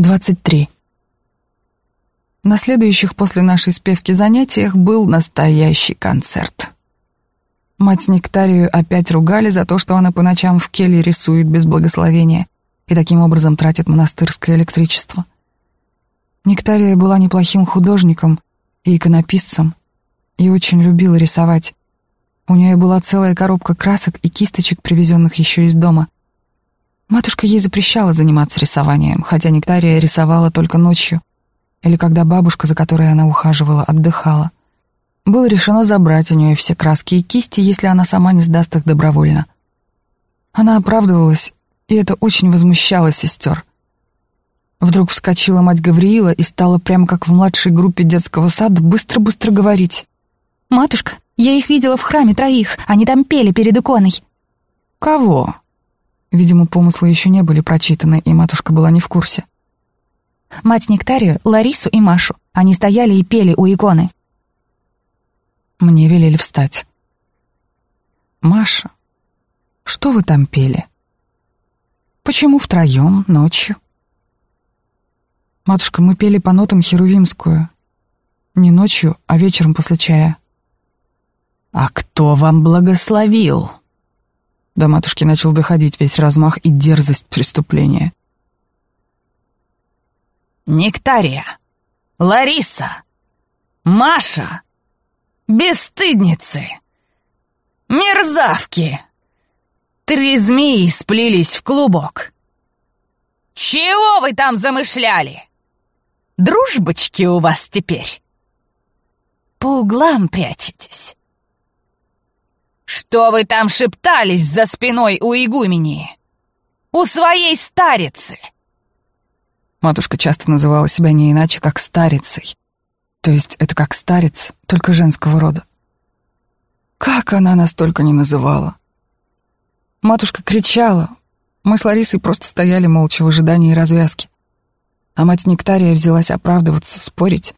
23. На следующих после нашей спевки занятиях был настоящий концерт. Мать Нектарию опять ругали за то, что она по ночам в келье рисует без благословения и таким образом тратит монастырское электричество. Нектария была неплохим художником и иконописцем и очень любила рисовать. У нее была целая коробка красок и кисточек, привезенных еще из дома — Матушка ей запрещала заниматься рисованием, хотя Нектария рисовала только ночью, или когда бабушка, за которой она ухаживала, отдыхала. Было решено забрать у нее все краски и кисти, если она сама не сдаст их добровольно. Она оправдывалась, и это очень возмущало сестер. Вдруг вскочила мать Гавриила и стала прямо как в младшей группе детского сада быстро-быстро говорить. «Матушка, я их видела в храме троих, они там пели перед иконой». «Кого?» Видимо, помыслы еще не были прочитаны, и матушка была не в курсе. Мать Нектарию, Ларису и Машу. Они стояли и пели у иконы. Мне велели встать. «Маша, что вы там пели? Почему втроем, ночью?» «Матушка, мы пели по нотам Херувимскую. Не ночью, а вечером после чая». «А кто вам благословил?» До матушки начал доходить весь размах и дерзость преступления. «Нектария! Лариса! Маша! Бесстыдницы! Мерзавки! Три змеи сплелись в клубок! Чего вы там замышляли? Дружбочки у вас теперь? По углам прячетесь!» «Что вы там шептались за спиной у игумени? У своей старицы!» Матушка часто называла себя не иначе, как старицей. То есть это как старец, только женского рода. Как она нас только не называла. Матушка кричала. Мы с Ларисой просто стояли молча в ожидании развязки. А мать Нектария взялась оправдываться, спорить.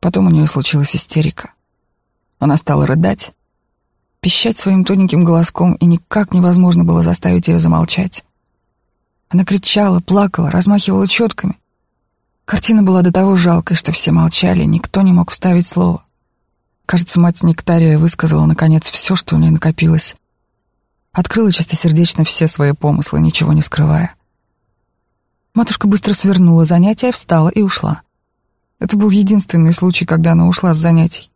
Потом у нее случилась истерика. Она стала рыдать, пищать своим тоненьким голоском, и никак невозможно было заставить ее замолчать. Она кричала, плакала, размахивала четками. Картина была до того жалкой, что все молчали, никто не мог вставить слово. Кажется, мать Нектария высказала, наконец, все, что у нее накопилось. Открыла чистосердечно все свои помыслы, ничего не скрывая. Матушка быстро свернула занятия, встала и ушла. Это был единственный случай, когда она ушла с занятий.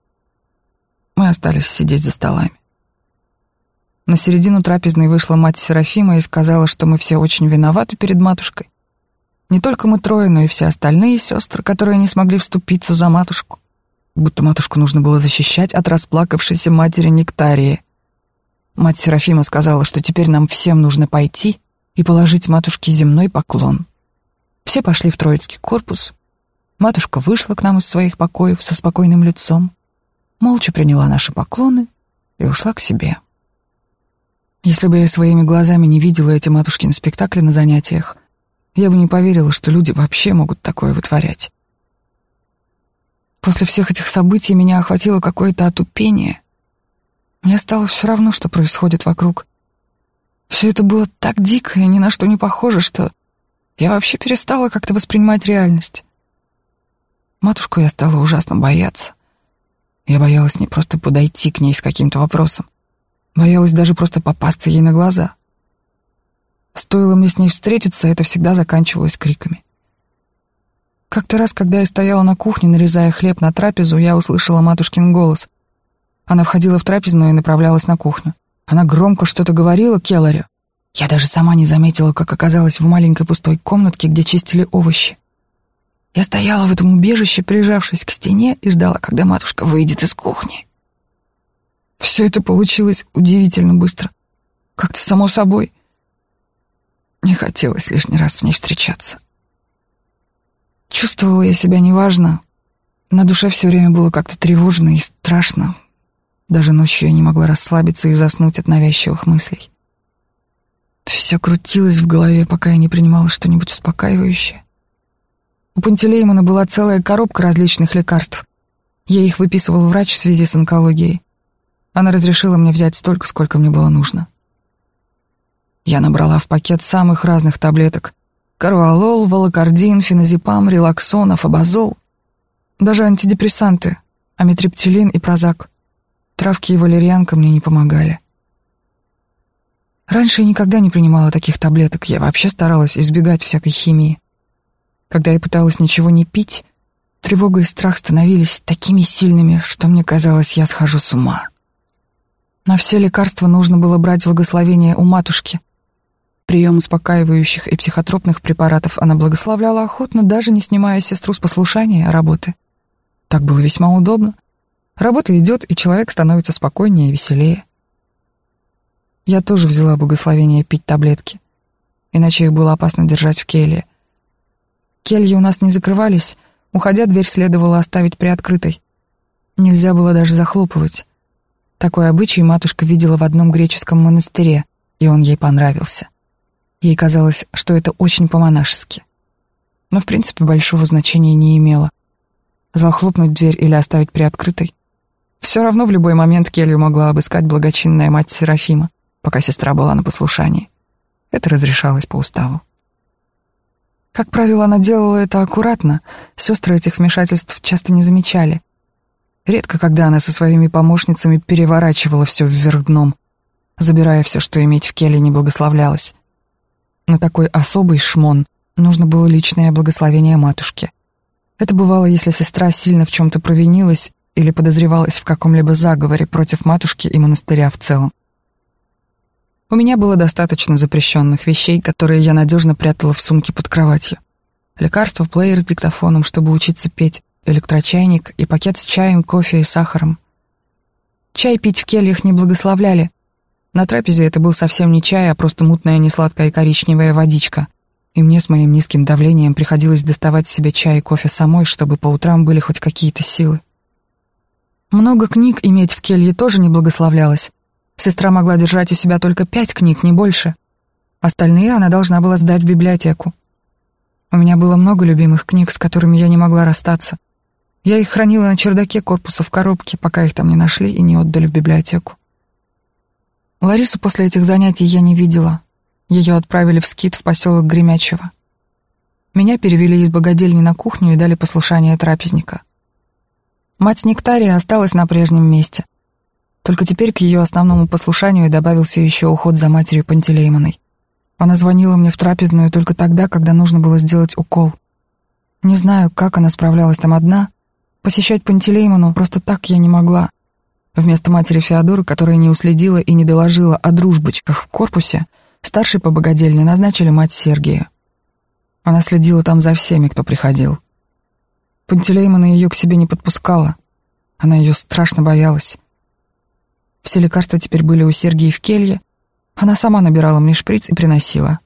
Мы остались сидеть за столами. На середину трапезной вышла мать Серафима и сказала, что мы все очень виноваты перед матушкой. Не только мы трое, но и все остальные сестры, которые не смогли вступиться за матушку. Будто матушку нужно было защищать от расплакавшейся матери Нектарии. Мать Серафима сказала, что теперь нам всем нужно пойти и положить матушке земной поклон. Все пошли в Троицкий корпус. Матушка вышла к нам из своих покоев со спокойным лицом, молча приняла наши поклоны и ушла к себе. Если бы я своими глазами не видела эти матушкины спектакли на занятиях, я бы не поверила, что люди вообще могут такое вытворять. После всех этих событий меня охватило какое-то отупение. Мне стало все равно, что происходит вокруг. Все это было так дико и ни на что не похоже, что я вообще перестала как-то воспринимать реальность. Матушку я стала ужасно бояться. Я боялась не просто подойти к ней с каким-то вопросом, Боялась даже просто попасться ей на глаза. Стоило мне с ней встретиться, это всегда заканчивалось криками. Как-то раз, когда я стояла на кухне, нарезая хлеб на трапезу, я услышала матушкин голос. Она входила в трапезную и направлялась на кухню. Она громко что-то говорила Келларю. Я даже сама не заметила, как оказалась в маленькой пустой комнатке, где чистили овощи. Я стояла в этом убежище, прижавшись к стене, и ждала, когда матушка выйдет из кухни. Все это получилось удивительно быстро. Как-то само собой. Не хотелось лишний раз с ней встречаться. Чувствовала я себя неважно. На душе все время было как-то тревожно и страшно. Даже ночью я не могла расслабиться и заснуть от навязчивых мыслей. Все крутилось в голове, пока я не принимала что-нибудь успокаивающее. У Пантелеймона была целая коробка различных лекарств. Я их выписывал врач в связи с онкологией. Она разрешила мне взять столько, сколько мне было нужно. Я набрала в пакет самых разных таблеток, Карвалол, волокордин, феназепам, релаксон, афобазол. Даже антидепрессанты, амитриптилин и прозак. Травки и валерьянка мне не помогали. Раньше я никогда не принимала таких таблеток, я вообще старалась избегать всякой химии. Когда я пыталась ничего не пить, тревога и страх становились такими сильными, что мне казалось, я схожу с ума. На все лекарства нужно было брать благословение у матушки. Прием успокаивающих и психотропных препаратов она благословляла охотно, даже не снимая сестру с послушания работы. Так было весьма удобно. Работа идет, и человек становится спокойнее и веселее. Я тоже взяла благословение пить таблетки, иначе их было опасно держать в келье. Кельи у нас не закрывались, уходя, дверь следовало оставить приоткрытой. Нельзя было даже захлопывать. Такой обычай матушка видела в одном греческом монастыре, и он ей понравился. Ей казалось, что это очень по-монашески. Но, в принципе, большого значения не имело. Захлопнуть дверь или оставить приоткрытой. Все равно в любой момент келью могла обыскать благочинная мать Серафима пока сестра была на послушании. Это разрешалось по уставу. Как правило, она делала это аккуратно, сестры этих вмешательств часто не замечали. Редко, когда она со своими помощницами переворачивала все вверх дном, забирая все, что иметь в келе не благословлялось. На такой особый шмон нужно было личное благословение матушки. Это бывало, если сестра сильно в чем-то провинилась или подозревалась в каком-либо заговоре против матушки и монастыря в целом. У меня было достаточно запрещенных вещей, которые я надежно прятала в сумке под кроватью. Лекарство, плеер с диктофоном, чтобы учиться петь, электрочайник и пакет с чаем, кофе и сахаром. Чай пить в кельях не благословляли. На трапезе это был совсем не чай, а просто мутная несладкая коричневая водичка. И мне с моим низким давлением приходилось доставать себе чай и кофе самой, чтобы по утрам были хоть какие-то силы. Много книг иметь в келье тоже не благословлялось. Сестра могла держать у себя только пять книг, не больше. Остальные она должна была сдать в библиотеку. У меня было много любимых книг, с которыми я не могла расстаться. Я их хранила на чердаке корпуса в коробке, пока их там не нашли и не отдали в библиотеку. Ларису после этих занятий я не видела. Ее отправили в скит в поселок Гремячево. Меня перевели из богадельни на кухню и дали послушание трапезника. Мать Нектария осталась на прежнем месте. Только теперь к ее основному послушанию добавился еще уход за матерью Пантелеймоной. Она звонила мне в трапезную только тогда, когда нужно было сделать укол. Не знаю, как она справлялась там одна. Посещать Пантелеймону просто так я не могла. Вместо матери Феодоры, которая не уследила и не доложила о дружбочках в корпусе, старшей по богадельне назначили мать Сергия. Она следила там за всеми, кто приходил. Пантелеймона ее к себе не подпускала. Она ее страшно боялась. Все лекарства теперь были у Сергии в келье. Она сама набирала мне шприц и приносила.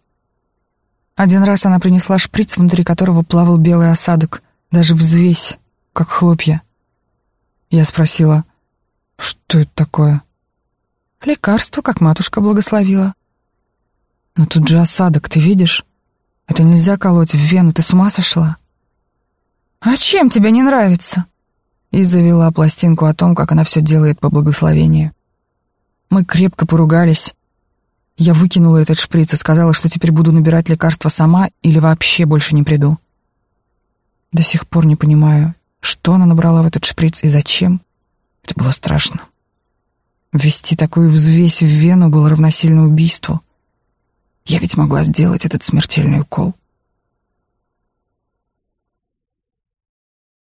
Один раз она принесла шприц, внутри которого плавал белый осадок, даже взвесь, как хлопья. Я спросила, что это такое? Лекарство, как матушка благословила. Но тут же осадок, ты видишь? Это нельзя колоть в вену, ты с ума сошла? А чем тебе не нравится? И завела пластинку о том, как она все делает по благословению. Мы крепко поругались. Я выкинула этот шприц и сказала, что теперь буду набирать лекарства сама или вообще больше не приду. До сих пор не понимаю, что она набрала в этот шприц и зачем. Это было страшно. Ввести такую взвесь в вену было равносильно убийству. Я ведь могла сделать этот смертельный укол.